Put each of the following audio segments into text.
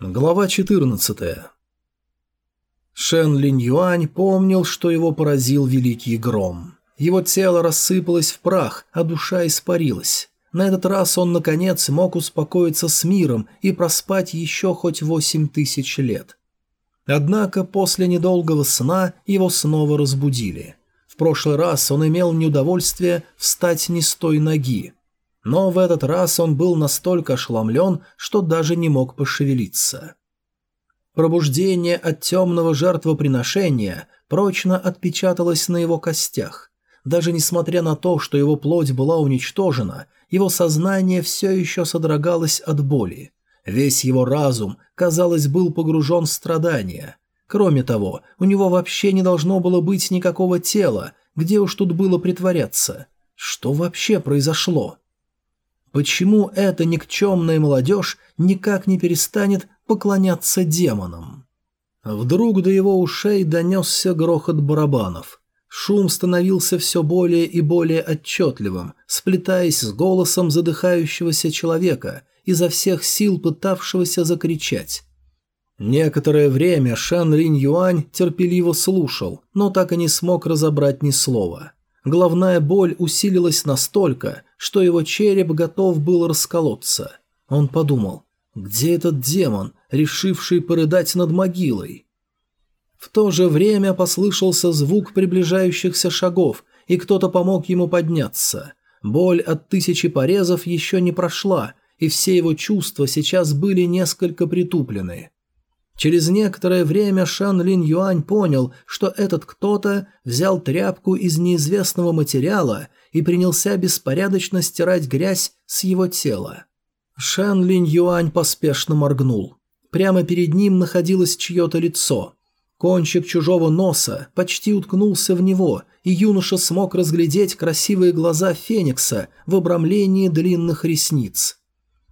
Глава 14. Шен Линь Юань помнил, что его поразил великий гром. Его тело рассыпалось в прах, а душа испарилась. На этот раз он, наконец, мог успокоиться с миром и проспать еще хоть восемь тысяч лет. Однако после недолгого сна его снова разбудили. В прошлый раз он имел неудовольствие встать не с той ноги но в этот раз он был настолько ошеломлен, что даже не мог пошевелиться. Пробуждение от темного жертвоприношения прочно отпечаталось на его костях. Даже несмотря на то, что его плоть была уничтожена, его сознание все еще содрогалось от боли. Весь его разум, казалось, был погружен в страдания. Кроме того, у него вообще не должно было быть никакого тела, где уж тут было притворяться. Что вообще произошло? Почему эта никчемная молодежь никак не перестанет поклоняться демонам? Вдруг до его ушей донесся грохот барабанов. Шум становился все более и более отчетливым, сплетаясь с голосом задыхающегося человека, изо всех сил пытавшегося закричать. Некоторое время Шан Рин Юань терпеливо слушал, но так и не смог разобрать ни слова. Главная боль усилилась настолько, что его череп готов был расколоться. Он подумал, где этот демон, решивший порыдать над могилой? В то же время послышался звук приближающихся шагов, и кто-то помог ему подняться. Боль от тысячи порезов еще не прошла, и все его чувства сейчас были несколько притуплены. Через некоторое время Шан Лин Юань понял, что этот кто-то взял тряпку из неизвестного материала и принялся беспорядочно стирать грязь с его тела. Шэн Линь Юань поспешно моргнул. Прямо перед ним находилось чье-то лицо. Кончик чужого носа почти уткнулся в него, и юноша смог разглядеть красивые глаза Феникса в обрамлении длинных ресниц.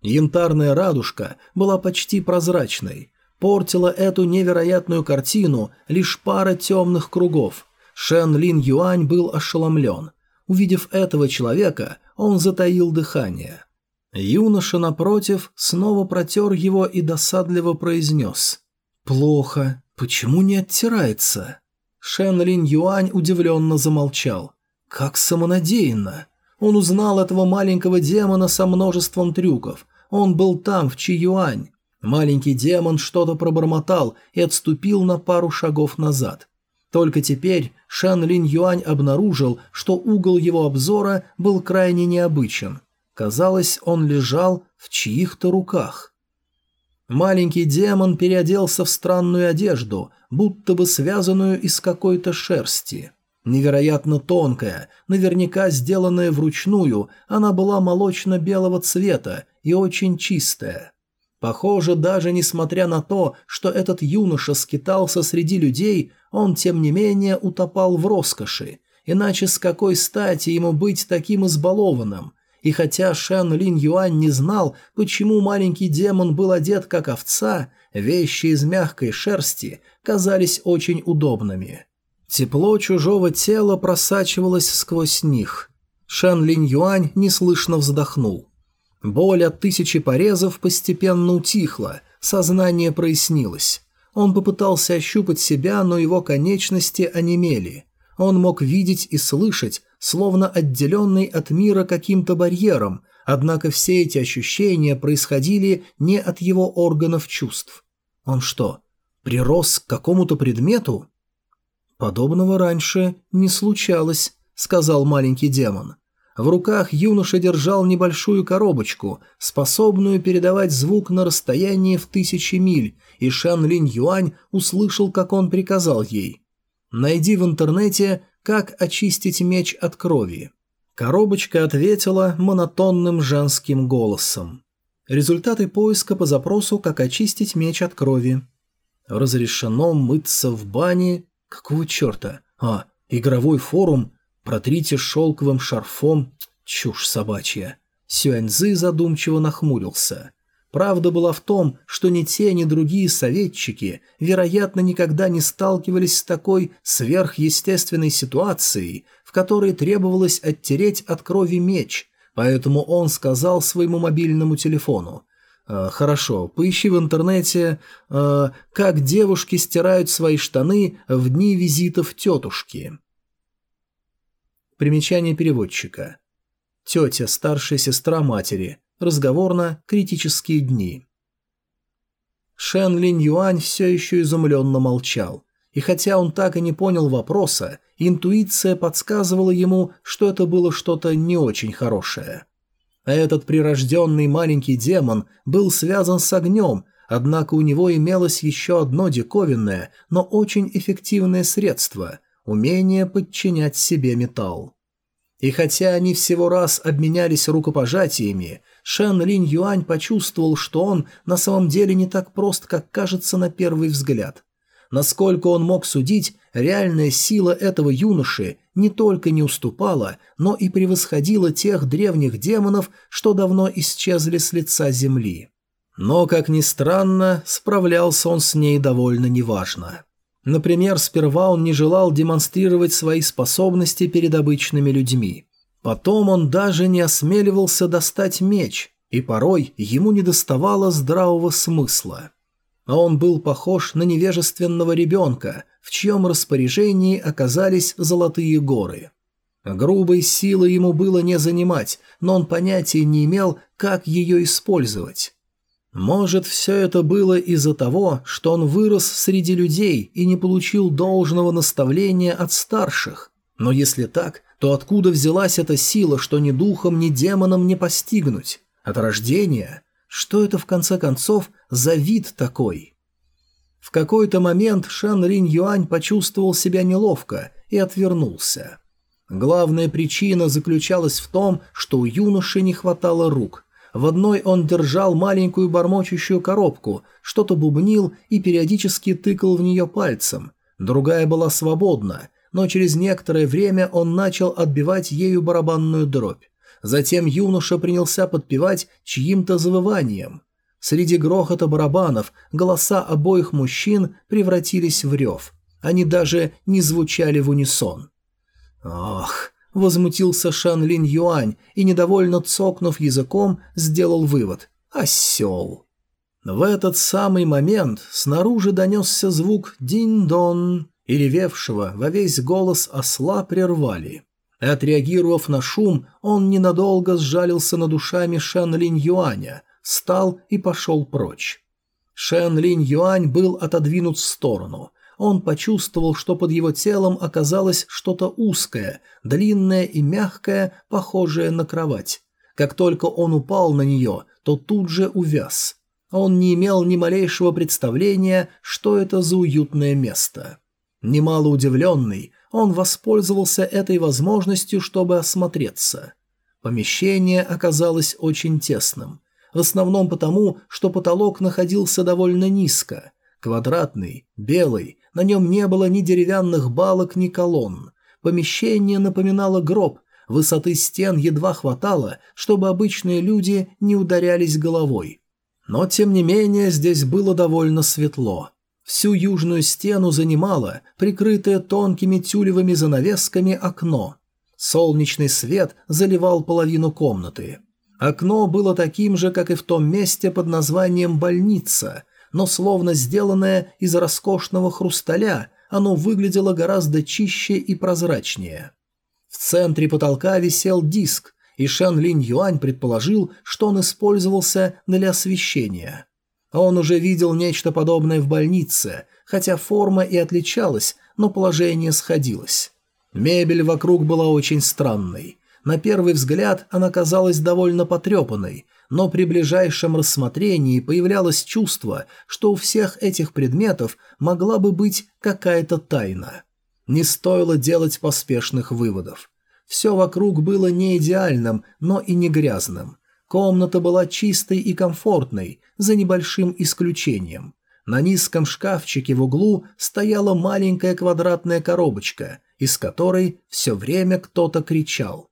Янтарная радужка была почти прозрачной. Портила эту невероятную картину лишь пара темных кругов. Шен Лин Юань был ошеломлен – Увидев этого человека, он затаил дыхание. Юноша, напротив, снова протер его и досадливо произнес. «Плохо. Почему не оттирается?» Шен Линь Юань удивленно замолчал. «Как самонадеянно!» Он узнал этого маленького демона со множеством трюков. Он был там, в Чи-Юань. Маленький демон что-то пробормотал и отступил на пару шагов назад. Только теперь Шан Лин Юань обнаружил, что угол его обзора был крайне необычен. Казалось, он лежал в чьих-то руках. Маленький демон переоделся в странную одежду, будто бы связанную из какой-то шерсти. Невероятно тонкая, наверняка сделанная вручную, она была молочно-белого цвета и очень чистая. Похоже, даже несмотря на то, что этот юноша скитался среди людей, он, тем не менее, утопал в роскоши. Иначе с какой стати ему быть таким избалованным? И хотя Шэн Лин Юань не знал, почему маленький демон был одет как овца, вещи из мягкой шерсти казались очень удобными. Тепло чужого тела просачивалось сквозь них. Шэн Лин Юань неслышно вздохнул. Боль от тысячи порезов постепенно утихла, сознание прояснилось. Он попытался ощупать себя, но его конечности онемели. Он мог видеть и слышать, словно отделенный от мира каким-то барьером, однако все эти ощущения происходили не от его органов чувств. Он что, прирос к какому-то предмету? «Подобного раньше не случалось», — сказал маленький демон. В руках юноша держал небольшую коробочку, способную передавать звук на расстоянии в тысячи миль, и Шан Линь Юань услышал, как он приказал ей. «Найди в интернете, как очистить меч от крови». Коробочка ответила монотонным женским голосом. Результаты поиска по запросу «Как очистить меч от крови». Разрешено мыться в бане... Какого черта? А, игровой форум Протрите шелковым шарфом чушь собачья. Сюаньзы задумчиво нахмурился. Правда была в том, что ни те, ни другие советчики, вероятно, никогда не сталкивались с такой сверхъестественной ситуацией, в которой требовалось оттереть от крови меч, поэтому он сказал своему мобильному телефону «Э, – хорошо, поищи в интернете, э, как девушки стирают свои штаны в дни визитов тетушки. Примечание переводчика. Тетя, старшая сестра матери. Разговорно-критические дни. Шен Линь Юань все еще изумленно молчал. И хотя он так и не понял вопроса, интуиция подсказывала ему, что это было что-то не очень хорошее. Этот прирожденный маленький демон был связан с огнем, однако у него имелось еще одно диковинное, но очень эффективное средство – умение подчинять себе металл. И хотя они всего раз обменялись рукопожатиями, Шэн Линь Юань почувствовал, что он на самом деле не так прост, как кажется на первый взгляд. Насколько он мог судить, реальная сила этого юноши не только не уступала, но и превосходила тех древних демонов, что давно исчезли с лица земли. Но, как ни странно, справлялся он с ней довольно неважно. Например, сперва он не желал демонстрировать свои способности перед обычными людьми. Потом он даже не осмеливался достать меч, и порой ему недоставало здравого смысла. А он был похож на невежественного ребенка, в чьем распоряжении оказались золотые горы. Грубой силы ему было не занимать, но он понятия не имел, как ее использовать. Может, все это было из-за того, что он вырос среди людей и не получил должного наставления от старших? Но если так, то откуда взялась эта сила, что ни духом, ни демоном не постигнуть? От рождения? Что это, в конце концов, за вид такой? В какой-то момент Шан Ринь Юань почувствовал себя неловко и отвернулся. Главная причина заключалась в том, что у юноши не хватало рук – в одной он держал маленькую бормочущую коробку, что-то бубнил и периодически тыкал в нее пальцем. Другая была свободна, но через некоторое время он начал отбивать ею барабанную дробь. Затем юноша принялся подпевать чьим-то завыванием. Среди грохота барабанов голоса обоих мужчин превратились в рев. Они даже не звучали в унисон. «Ох, – возмутился Шан Линь Юань и, недовольно цокнув языком, сделал вывод – осел. В этот самый момент снаружи донесся звук «динь-дон», и ревевшего во весь голос осла прервали. Отреагировав на шум, он ненадолго сжалился над ушами Шен Линь Юаня, встал и пошел прочь. Шен Линь Юань был отодвинут в сторону он почувствовал, что под его телом оказалось что-то узкое, длинное и мягкое, похожее на кровать. Как только он упал на нее, то тут же увяз. Он не имел ни малейшего представления, что это за уютное место. Немало удивленный, он воспользовался этой возможностью, чтобы осмотреться. Помещение оказалось очень тесным. В основном потому, что потолок находился довольно низко. Квадратный, белый, на нем не было ни деревянных балок, ни колонн. Помещение напоминало гроб, высоты стен едва хватало, чтобы обычные люди не ударялись головой. Но, тем не менее, здесь было довольно светло. Всю южную стену занимало прикрытое тонкими тюлевыми занавесками окно. Солнечный свет заливал половину комнаты. Окно было таким же, как и в том месте под названием «больница», но словно сделанное из роскошного хрусталя, оно выглядело гораздо чище и прозрачнее. В центре потолка висел диск, и Шан Лин Юань предположил, что он использовался для освещения. Он уже видел нечто подобное в больнице, хотя форма и отличалась, но положение сходилось. Мебель вокруг была очень странной. На первый взгляд она казалась довольно потрепанной, но при ближайшем рассмотрении появлялось чувство, что у всех этих предметов могла бы быть какая-то тайна. Не стоило делать поспешных выводов. Все вокруг было не идеальным, но и не грязным. Комната была чистой и комфортной, за небольшим исключением. На низком шкафчике в углу стояла маленькая квадратная коробочка, из которой все время кто-то кричал –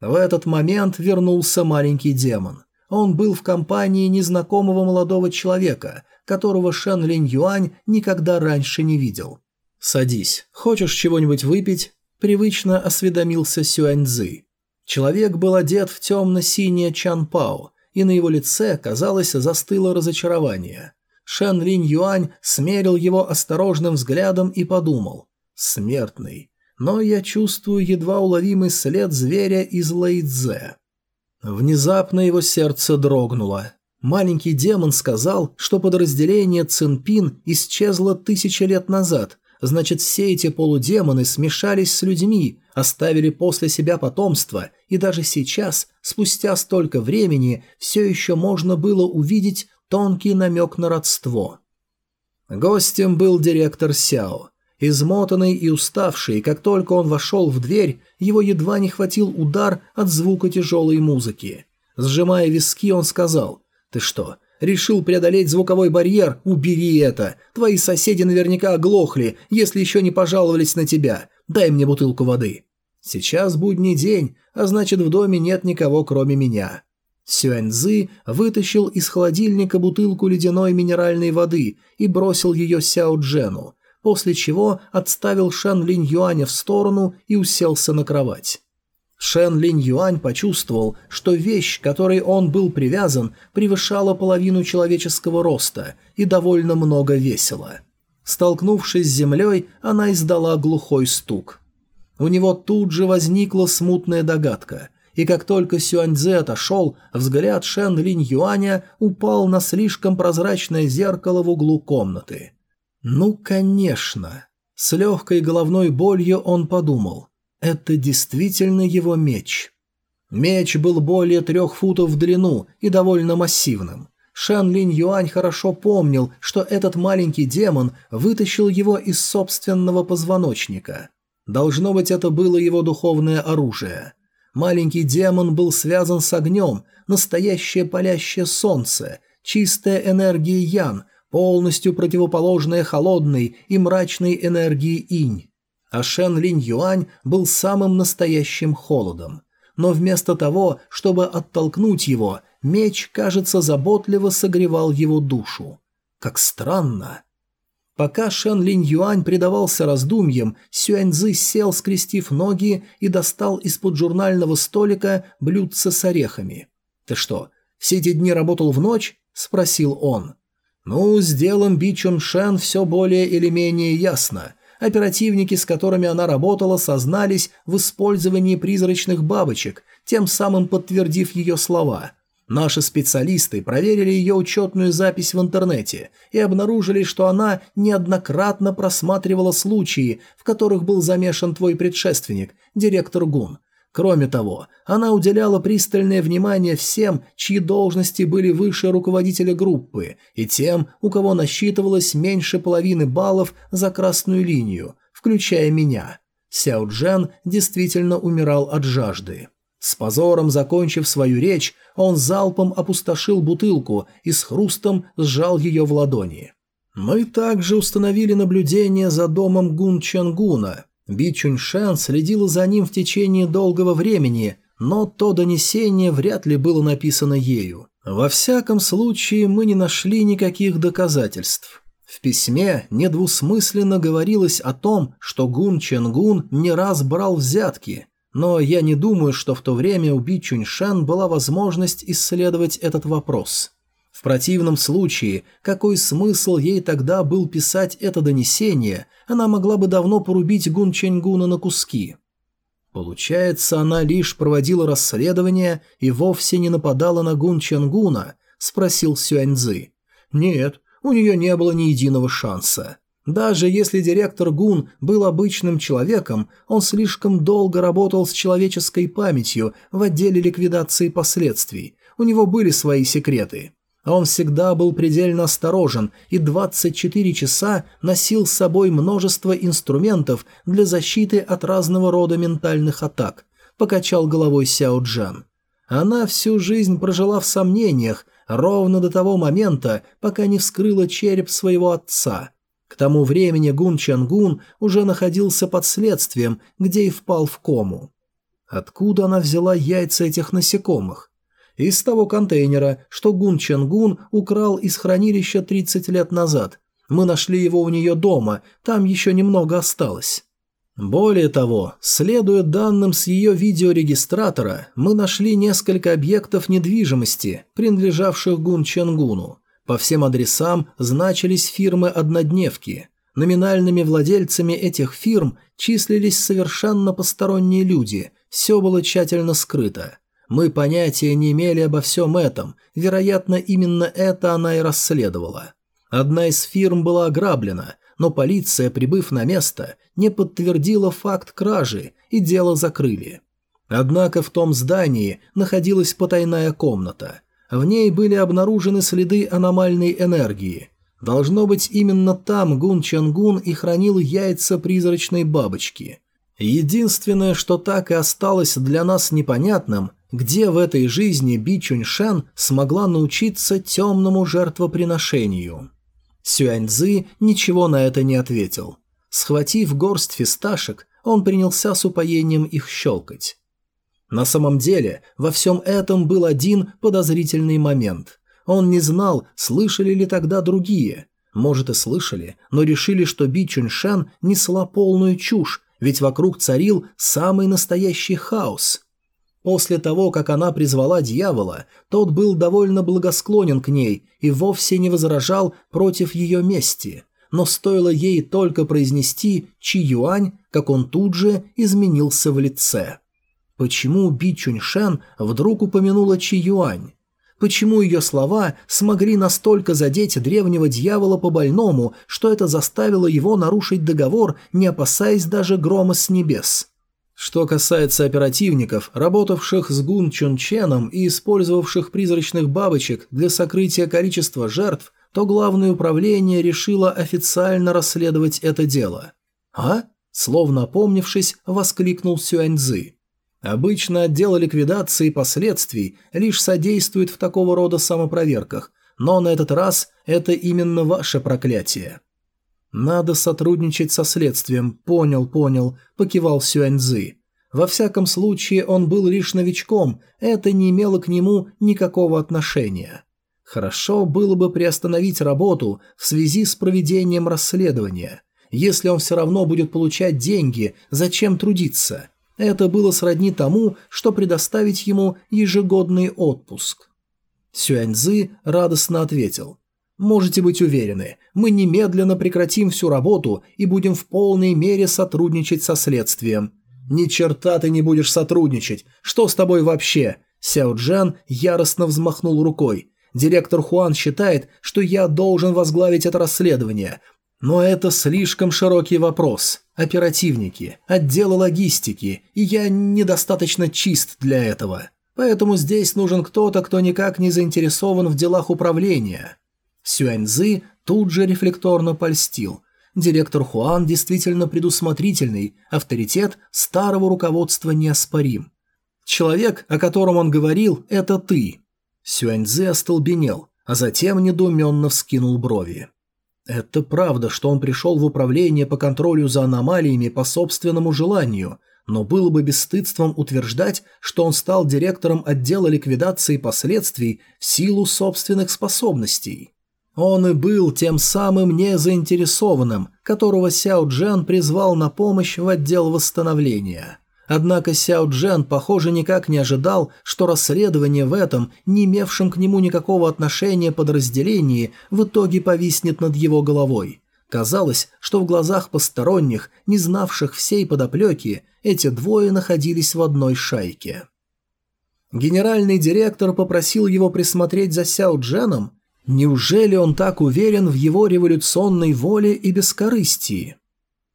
в этот момент вернулся маленький демон. Он был в компании незнакомого молодого человека, которого Шэн Линь Юань никогда раньше не видел. «Садись. Хочешь чего-нибудь выпить?» – привычно осведомился Сюань Цзы. Человек был одет в темно-синее Чан Пао, и на его лице, казалось, застыло разочарование. Шэн Линь Юань смерил его осторожным взглядом и подумал. «Смертный но я чувствую едва уловимый след зверя из Лейдзе. Внезапно его сердце дрогнуло. Маленький демон сказал, что подразделение Цинпин исчезло тысячи лет назад, значит все эти полудемоны смешались с людьми, оставили после себя потомство, и даже сейчас, спустя столько времени, все еще можно было увидеть тонкий намек на родство. Гостем был директор Сяо. Измотанный и уставший, как только он вошел в дверь, его едва не хватил удар от звука тяжелой музыки. Сжимая виски, он сказал «Ты что, решил преодолеть звуковой барьер? Убери это! Твои соседи наверняка оглохли, если еще не пожаловались на тебя. Дай мне бутылку воды». «Сейчас будний день, а значит в доме нет никого, кроме меня». Сюаньзы вытащил из холодильника бутылку ледяной минеральной воды и бросил ее Сяо Джену – после чего отставил Шэн Линь Юаня в сторону и уселся на кровать. Шэн Линь Юань почувствовал, что вещь, которой он был привязан, превышала половину человеческого роста и довольно много весила. Столкнувшись с землей, она издала глухой стук. У него тут же возникла смутная догадка, и как только Сюаньзе отошел, взгляд Шэн Линь Юаня упал на слишком прозрачное зеркало в углу комнаты – ну, конечно. С легкой головной болью он подумал. Это действительно его меч. Меч был более трех футов в длину и довольно массивным. Шан Лин Юань хорошо помнил, что этот маленький демон вытащил его из собственного позвоночника. Должно быть, это было его духовное оружие. Маленький демон был связан с огнем, настоящее палящее солнце, чистая энергия Ян – полностью противоположная холодной и мрачной энергии инь. А Шен Линь Юань был самым настоящим холодом. Но вместо того, чтобы оттолкнуть его, меч, кажется, заботливо согревал его душу. Как странно. Пока Шен Линь Юань предавался раздумьям, Сюаньзы сел, скрестив ноги, и достал из-под журнального столика блюдце с орехами. «Ты что, все эти дни работал в ночь?» – спросил он. Ну, с делом Бичун Шен все более или менее ясно. Оперативники, с которыми она работала, сознались в использовании призрачных бабочек, тем самым подтвердив ее слова. Наши специалисты проверили ее учетную запись в интернете и обнаружили, что она неоднократно просматривала случаи, в которых был замешан твой предшественник, директор ГУН, Кроме того, она уделяла пристальное внимание всем, чьи должности были выше руководителя группы, и тем, у кого насчитывалось меньше половины баллов за красную линию, включая меня. Сяо Джен действительно умирал от жажды. С позором закончив свою речь, он залпом опустошил бутылку и с хрустом сжал ее в ладони. Мы также установили наблюдение за домом Гун Чангуна, Би Чуньшен следила за ним в течение долгого времени, но то донесение вряд ли было написано ею. Во всяком случае, мы не нашли никаких доказательств. В письме недвусмысленно говорилось о том, что Гун Ченгун не раз брал взятки, но я не думаю, что в то время у Би Чуньшен была возможность исследовать этот вопрос. В противном случае, какой смысл ей тогда был писать это донесение, она могла бы давно порубить Гун Ченгуна на куски. Получается, она лишь проводила расследование и вовсе не нападала на Гун Ченгуна? спросил Сюаньзы. Нет, у нее не было ни единого шанса. Даже если директор Гун был обычным человеком, он слишком долго работал с человеческой памятью в отделе ликвидации последствий. У него были свои секреты. А он всегда был предельно осторожен и 24 часа носил с собой множество инструментов для защиты от разного рода ментальных атак, покачал головой Сяо Джан. Она всю жизнь прожила в сомнениях, ровно до того момента, пока не вскрыла череп своего отца. К тому времени Гун Чангун уже находился под следствием, где и впал в кому. Откуда она взяла яйца этих насекомых? Из того контейнера, что Гун Ченгун украл из хранилища 30 лет назад. Мы нашли его у нее дома, там еще немного осталось. Более того, следуя данным с ее видеорегистратора, мы нашли несколько объектов недвижимости, принадлежавших Гун Ченгуну. По всем адресам значились фирмы-однодневки. Номинальными владельцами этих фирм числились совершенно посторонние люди, все было тщательно скрыто. Мы понятия не имели обо всем этом, вероятно, именно это она и расследовала. Одна из фирм была ограблена, но полиция, прибыв на место, не подтвердила факт кражи, и дело закрыли. Однако в том здании находилась потайная комната. В ней были обнаружены следы аномальной энергии. Должно быть, именно там Гун Чангун и хранил яйца призрачной бабочки. Единственное, что так и осталось для нас непонятным, где в этой жизни Би Чуньшен смогла научиться темному жертвоприношению? Сюаньзы ничего на это не ответил. Схватив горсть фисташек, он принялся с упоением их щелкать. На самом деле, во всем этом был один подозрительный момент. Он не знал, слышали ли тогда другие. Может и слышали, но решили, что Би Чуньшен несла полную чушь, ведь вокруг царил самый настоящий хаос – После того, как она призвала дьявола, тот был довольно благосклонен к ней и вовсе не возражал против ее мести. Но стоило ей только произнести «Чи Юань», как он тут же изменился в лице. Почему Би Чуньшен вдруг упомянула Чи Юань? Почему ее слова смогли настолько задеть древнего дьявола по-больному, что это заставило его нарушить договор, не опасаясь даже грома с небес? Что касается оперативников, работавших с Гун Чунченом и использовавших призрачных бабочек для сокрытия количества жертв, то Главное управление решило официально расследовать это дело. «А?» – словно опомнившись, воскликнул Сюаньзы. Обычно отдел ликвидации последствий лишь содействует в такого рода самопроверках, но на этот раз это именно ваше проклятие. «Надо сотрудничать со следствием, понял, понял», – покивал Сюаньзы. Во всяком случае, он был лишь новичком, это не имело к нему никакого отношения. Хорошо было бы приостановить работу в связи с проведением расследования. Если он все равно будет получать деньги, зачем трудиться? Это было сродни тому, что предоставить ему ежегодный отпуск. Сюаньзы радостно ответил. Можете быть уверены, мы немедленно прекратим всю работу и будем в полной мере сотрудничать со следствием. Ни черта ты не будешь сотрудничать. Что с тобой вообще? Сяо Джан яростно взмахнул рукой. Директор Хуан считает, что я должен возглавить это расследование. Но это слишком широкий вопрос. Оперативники, отделы логистики, и я недостаточно чист для этого. Поэтому здесь нужен кто-то, кто никак не заинтересован в делах управления. Сюаньзы тут же рефлекторно польстил. Директор Хуан действительно предусмотрительный, авторитет старого руководства неоспорим. Человек, о котором он говорил, это ты. Сюаньзы остолбенел, а затем недоуменно вскинул брови. Это правда, что он пришел в управление по контролю за аномалиями по собственному желанию, но было бы бесстыдством утверждать, что он стал директором отдела ликвидации последствий в силу собственных способностей. Он и был тем самым незаинтересованным, которого Сяо Джен призвал на помощь в отдел восстановления. Однако Сяо Джен, похоже, никак не ожидал, что расследование в этом, не имевшем к нему никакого отношения подразделении, в итоге повиснет над его головой. Казалось, что в глазах посторонних, не знавших всей подоплеки, эти двое находились в одной шайке. Генеральный директор попросил его присмотреть за Сяо Дженом, Неужели он так уверен в его революционной воле и бескорыстии?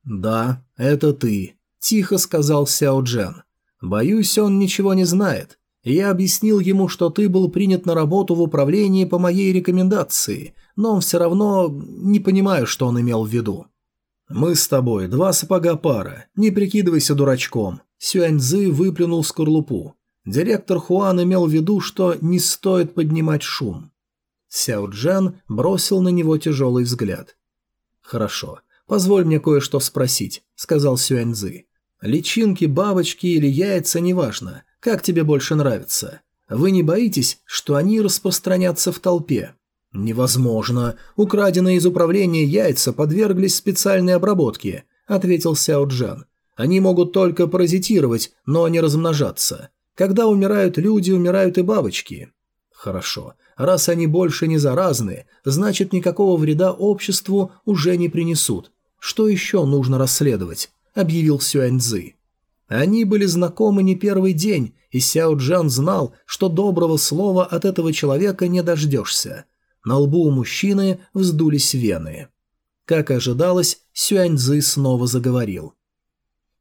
«Да, это ты», – тихо сказал Сяо Джен. «Боюсь, он ничего не знает. Я объяснил ему, что ты был принят на работу в управлении по моей рекомендации, но он все равно не понимаю, что он имел в виду». «Мы с тобой два сапога пара, не прикидывайся дурачком», – Сюаньзы выплюнул скорлупу. Директор Хуан имел в виду, что не стоит поднимать шум. Сяо Джан бросил на него тяжелый взгляд. «Хорошо, позволь мне кое-что спросить», — сказал Сюэньзы. «Личинки, бабочки или яйца, неважно. Как тебе больше нравится? Вы не боитесь, что они распространятся в толпе?» «Невозможно. Украденные из управления яйца подверглись специальной обработке», — ответил Сяо Джан. «Они могут только паразитировать, но не размножаться. Когда умирают люди, умирают и бабочки». «Хорошо. Раз они больше не заразны, значит никакого вреда обществу уже не принесут. Что еще нужно расследовать? Объявил Сюаньцзы. Они были знакомы не первый день, и Сяо Джан знал, что доброго слова от этого человека не дождешься. На лбу у мужчины вздулись вены. Как и ожидалось, Сюаньзы снова заговорил.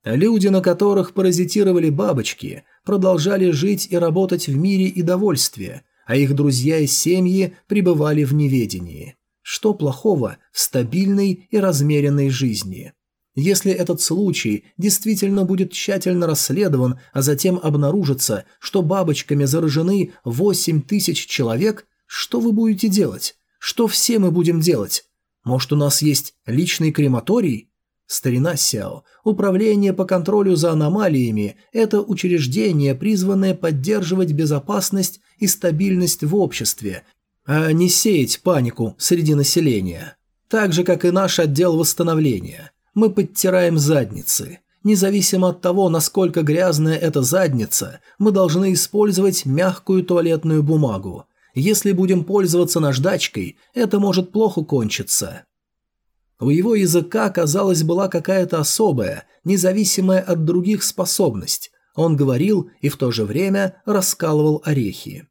Люди, на которых паразитировали бабочки, продолжали жить и работать в мире и довольстве, а их друзья и семьи пребывали в неведении. Что плохого в стабильной и размеренной жизни? Если этот случай действительно будет тщательно расследован, а затем обнаружится, что бабочками заражены 8 тысяч человек, что вы будете делать? Что все мы будем делать? Может, у нас есть личный крематорий? Старина Сяо, Управление по контролю за аномалиями – это учреждение, призванное поддерживать безопасность и стабильность в обществе, а не сеять панику среди населения. Так же, как и наш отдел восстановления. Мы подтираем задницы. Независимо от того, насколько грязная эта задница, мы должны использовать мягкую туалетную бумагу. Если будем пользоваться наждачкой, это может плохо кончиться. У его языка, казалось, была какая-то особая, независимая от других способность. Он говорил и в то же время раскалывал орехи.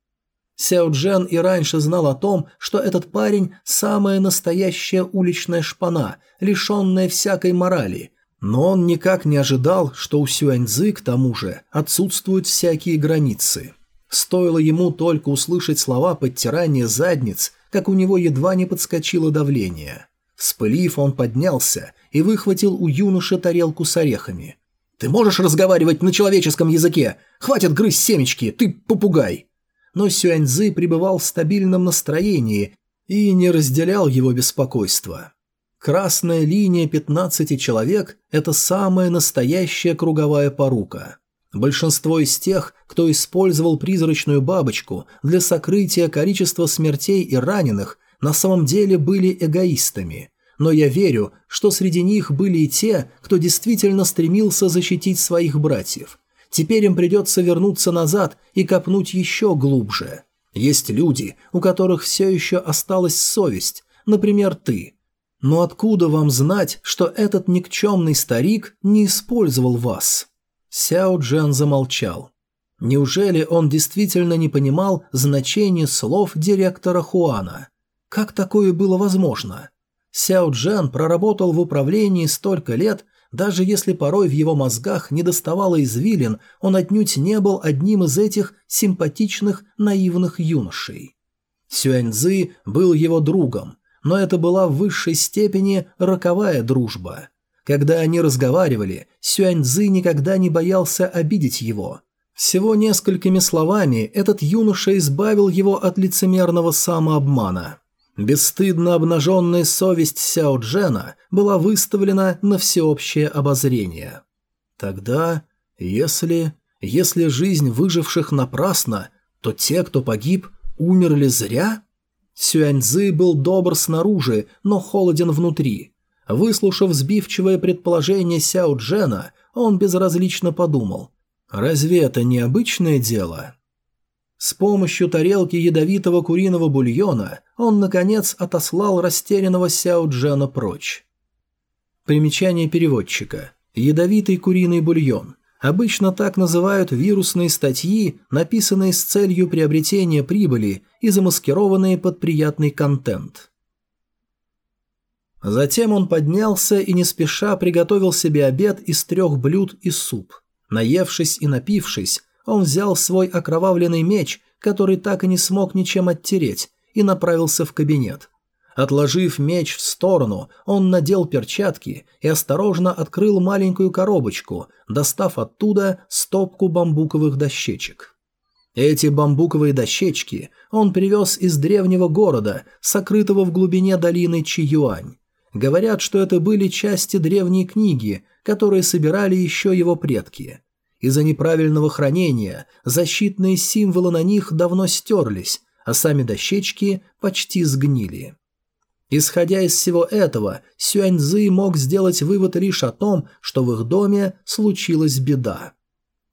Сяо Джен и раньше знал о том, что этот парень – самая настоящая уличная шпана, лишенная всякой морали. Но он никак не ожидал, что у Сюаньзы, к тому же, отсутствуют всякие границы. Стоило ему только услышать слова подтирания задниц, как у него едва не подскочило давление – Спылив, он поднялся и выхватил у юноши тарелку с орехами. «Ты можешь разговаривать на человеческом языке? Хватит грызть семечки, ты попугай!» Но Сюаньзы пребывал в стабильном настроении и не разделял его беспокойство. Красная линия 15 человек – это самая настоящая круговая порука. Большинство из тех, кто использовал призрачную бабочку для сокрытия количества смертей и раненых, на самом деле были эгоистами но я верю, что среди них были и те, кто действительно стремился защитить своих братьев. Теперь им придется вернуться назад и копнуть еще глубже. Есть люди, у которых все еще осталась совесть, например, ты. Но откуда вам знать, что этот никчемный старик не использовал вас?» Сяо Джен замолчал. Неужели он действительно не понимал значение слов директора Хуана? Как такое было возможно? Сяо Джен проработал в управлении столько лет, даже если порой в его мозгах недоставало извилин, он отнюдь не был одним из этих симпатичных наивных юношей. Сюаньзы был его другом, но это была в высшей степени роковая дружба. Когда они разговаривали, Сюаньзы никогда не боялся обидеть его. Всего несколькими словами этот юноша избавил его от лицемерного самообмана – Бесстыдно обнаженная совесть Сяо Джена была выставлена на всеобщее обозрение. Тогда, если... если жизнь выживших напрасна, то те, кто погиб, умерли зря? Сюаньзы был добр снаружи, но холоден внутри. Выслушав сбивчивое предположение Сяо Джена, он безразлично подумал. «Разве это необычное дело?» С помощью тарелки ядовитого куриного бульона он, наконец, отослал растерянного Сяо Джена прочь. Примечание переводчика. Ядовитый куриный бульон. Обычно так называют вирусные статьи, написанные с целью приобретения прибыли и замаскированные под приятный контент. Затем он поднялся и не спеша приготовил себе обед из трех блюд и суп. Наевшись и напившись, он взял свой окровавленный меч, который так и не смог ничем оттереть, и направился в кабинет. Отложив меч в сторону, он надел перчатки и осторожно открыл маленькую коробочку, достав оттуда стопку бамбуковых дощечек. Эти бамбуковые дощечки он привез из древнего города, сокрытого в глубине долины Чиюань. Говорят, что это были части древней книги, которые собирали еще его предки. Из-за неправильного хранения защитные символы на них давно стерлись, а сами дощечки почти сгнили. Исходя из всего этого, Сюаньзы мог сделать вывод лишь о том, что в их доме случилась беда.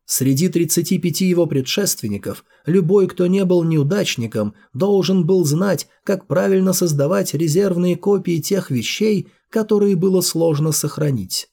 Среди 35 его предшественников любой, кто не был неудачником, должен был знать, как правильно создавать резервные копии тех вещей, которые было сложно сохранить.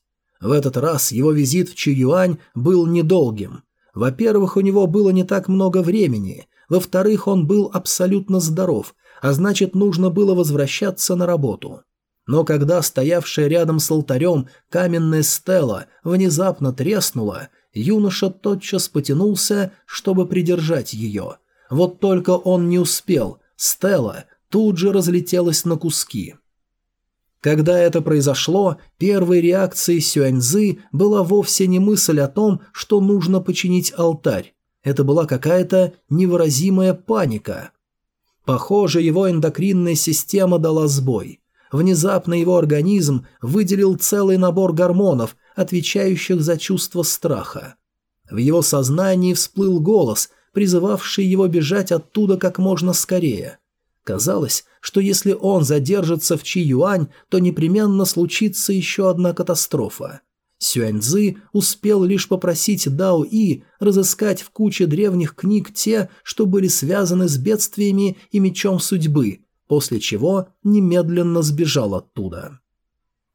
В этот раз его визит в Чуюань был недолгим. Во-первых, у него было не так много времени. Во-вторых, он был абсолютно здоров, а значит, нужно было возвращаться на работу. Но когда стоявшая рядом с алтарем каменная стела внезапно треснула, юноша тотчас потянулся, чтобы придержать ее. Вот только он не успел, стела тут же разлетелась на куски. Когда это произошло, первой реакцией Сюаньзы была вовсе не мысль о том, что нужно починить алтарь. Это была какая-то невыразимая паника. Похоже, его эндокринная система дала сбой. Внезапно его организм выделил целый набор гормонов, отвечающих за чувство страха. В его сознании всплыл голос, призывавший его бежать оттуда как можно скорее – Казалось, что если он задержится в Чи-Юань, то непременно случится еще одна катастрофа. Сюаньзы успел лишь попросить Дао И разыскать в куче древних книг те, что были связаны с бедствиями и мечом судьбы, после чего немедленно сбежал оттуда.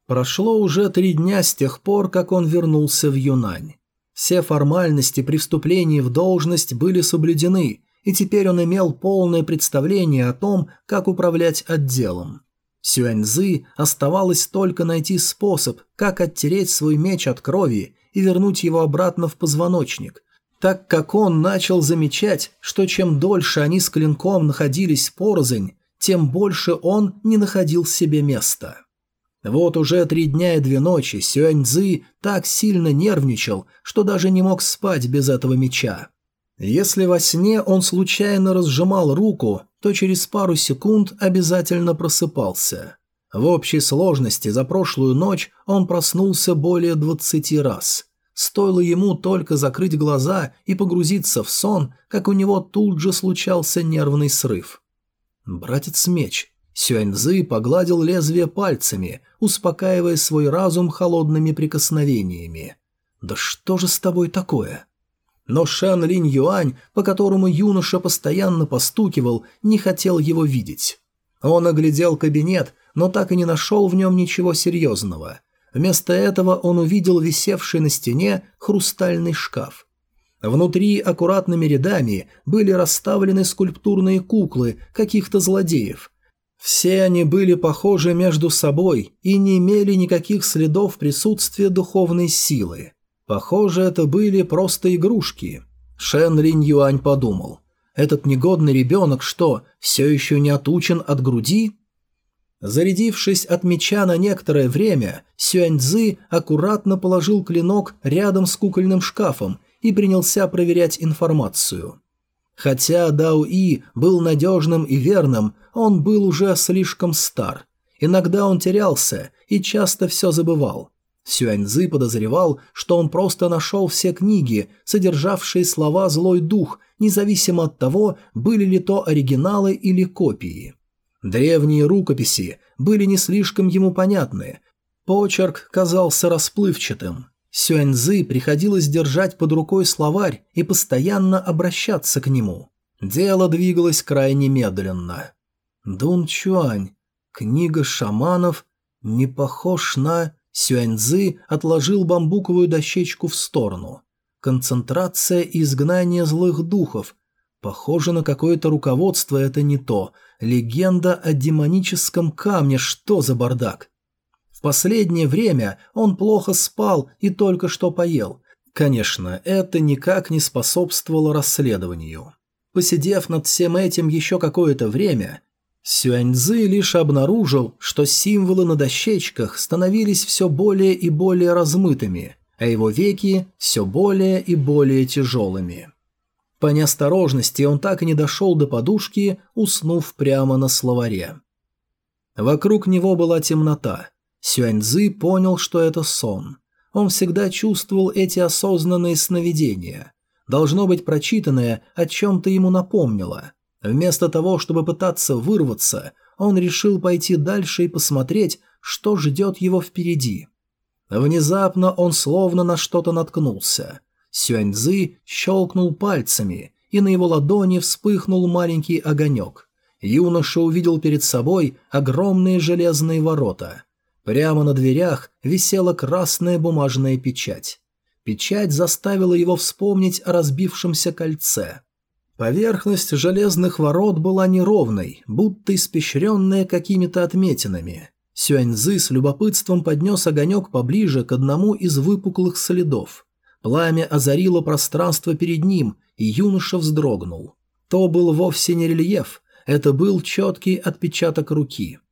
Прошло уже три дня с тех пор, как он вернулся в Юнань. Все формальности при вступлении в должность были соблюдены, и теперь он имел полное представление о том, как управлять отделом. Сюаньзы оставалось только найти способ, как оттереть свой меч от крови и вернуть его обратно в позвоночник, так как он начал замечать, что чем дольше они с клинком находились порознь, тем больше он не находил себе места. Вот уже три дня и две ночи Сюаньзы так сильно нервничал, что даже не мог спать без этого меча. Если во сне он случайно разжимал руку, то через пару секунд обязательно просыпался. В общей сложности за прошлую ночь он проснулся более 20 раз. Стоило ему только закрыть глаза и погрузиться в сон, как у него тут же случался нервный срыв. «Братец меч». Сюаньзы погладил лезвие пальцами, успокаивая свой разум холодными прикосновениями. «Да что же с тобой такое?» Но Шан Линь Юань, по которому юноша постоянно постукивал, не хотел его видеть. Он оглядел кабинет, но так и не нашел в нем ничего серьезного. Вместо этого он увидел висевший на стене хрустальный шкаф. Внутри аккуратными рядами были расставлены скульптурные куклы каких-то злодеев. Все они были похожи между собой и не имели никаких следов присутствия духовной силы. Похоже, это были просто игрушки. Шен Линь Юань подумал. Этот негодный ребенок что, все еще не отучен от груди? Зарядившись от меча на некоторое время, Сюаньцзы аккуратно положил клинок рядом с кукольным шкафом и принялся проверять информацию. Хотя Дао И был надежным и верным, он был уже слишком стар. Иногда он терялся и часто все забывал. Сюаньзы подозревал, что он просто нашел все книги, содержавшие слова «злой дух», независимо от того, были ли то оригиналы или копии. Древние рукописи были не слишком ему понятны. Почерк казался расплывчатым. Сюаньзы приходилось держать под рукой словарь и постоянно обращаться к нему. Дело двигалось крайне медленно. «Дун Чуань, книга шаманов, не похож на...» Сюаньзы отложил бамбуковую дощечку в сторону. Концентрация и изгнание злых духов. Похоже на какое-то руководство, это не то. Легенда о демоническом камне, что за бардак? В последнее время он плохо спал и только что поел. Конечно, это никак не способствовало расследованию. Посидев над всем этим еще какое-то время, Сюаньзы лишь обнаружил, что символы на дощечках становились все более и более размытыми, а его веки все более и более тяжелыми. По неосторожности он так и не дошел до подушки, уснув прямо на словаре. Вокруг него была темнота. Сюаньзы понял, что это сон. Он всегда чувствовал эти осознанные сновидения. Должно быть, прочитанное о чем-то ему напомнило – Вместо того, чтобы пытаться вырваться, он решил пойти дальше и посмотреть, что ждет его впереди. Внезапно он словно на что-то наткнулся. Сюаньзы щелкнул пальцами, и на его ладони вспыхнул маленький огонек. Юноша увидел перед собой огромные железные ворота. Прямо на дверях висела красная бумажная печать. Печать заставила его вспомнить о разбившемся кольце. Поверхность железных ворот была неровной, будто испещренная какими-то отметинами. Сюаньзы с любопытством поднес огонек поближе к одному из выпуклых следов. Пламя озарило пространство перед ним, и юноша вздрогнул. То был вовсе не рельеф, это был четкий отпечаток руки –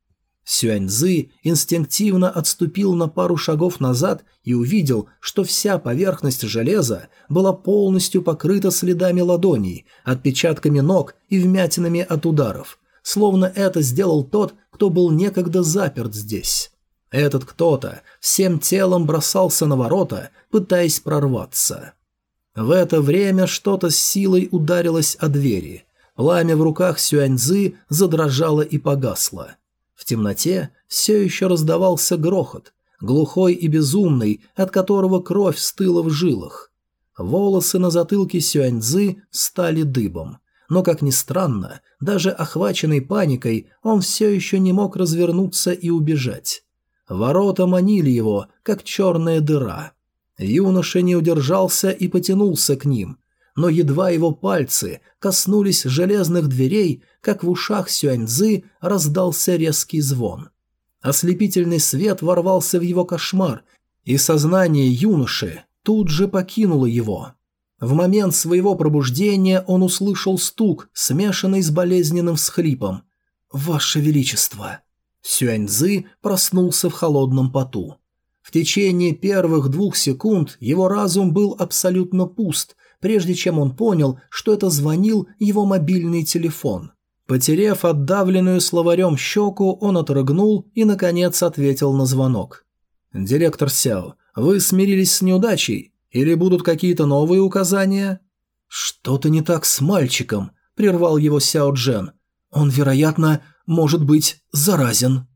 Сюаньзы инстинктивно отступил на пару шагов назад и увидел, что вся поверхность железа была полностью покрыта следами ладоней, отпечатками ног и вмятинами от ударов, словно это сделал тот, кто был некогда заперт здесь. Этот кто-то всем телом бросался на ворота, пытаясь прорваться. В это время что-то с силой ударилось о двери. Пламя в руках Сюаньзы задрожало и погасло – в темноте все еще раздавался грохот, глухой и безумный, от которого кровь стыла в жилах. Волосы на затылке Сюаньзы стали дыбом. Но, как ни странно, даже охваченный паникой, он все еще не мог развернуться и убежать. Ворота манили его, как черная дыра. Юноша не удержался и потянулся к ним, но едва его пальцы коснулись железных дверей, как в ушах Сюаньзы раздался резкий звон. Ослепительный свет ворвался в его кошмар, и сознание юноши тут же покинуло его. В момент своего пробуждения он услышал стук, смешанный с болезненным всхлипом. «Ваше Величество!» Сюаньзы проснулся в холодном поту. В течение первых двух секунд его разум был абсолютно пуст, прежде чем он понял, что это звонил его мобильный телефон. Потерев отдавленную словарем щеку, он отрыгнул и, наконец, ответил на звонок. «Директор Сяо, вы смирились с неудачей? Или будут какие-то новые указания?» «Что-то не так с мальчиком», – прервал его Сяо Джен. «Он, вероятно, может быть заразен».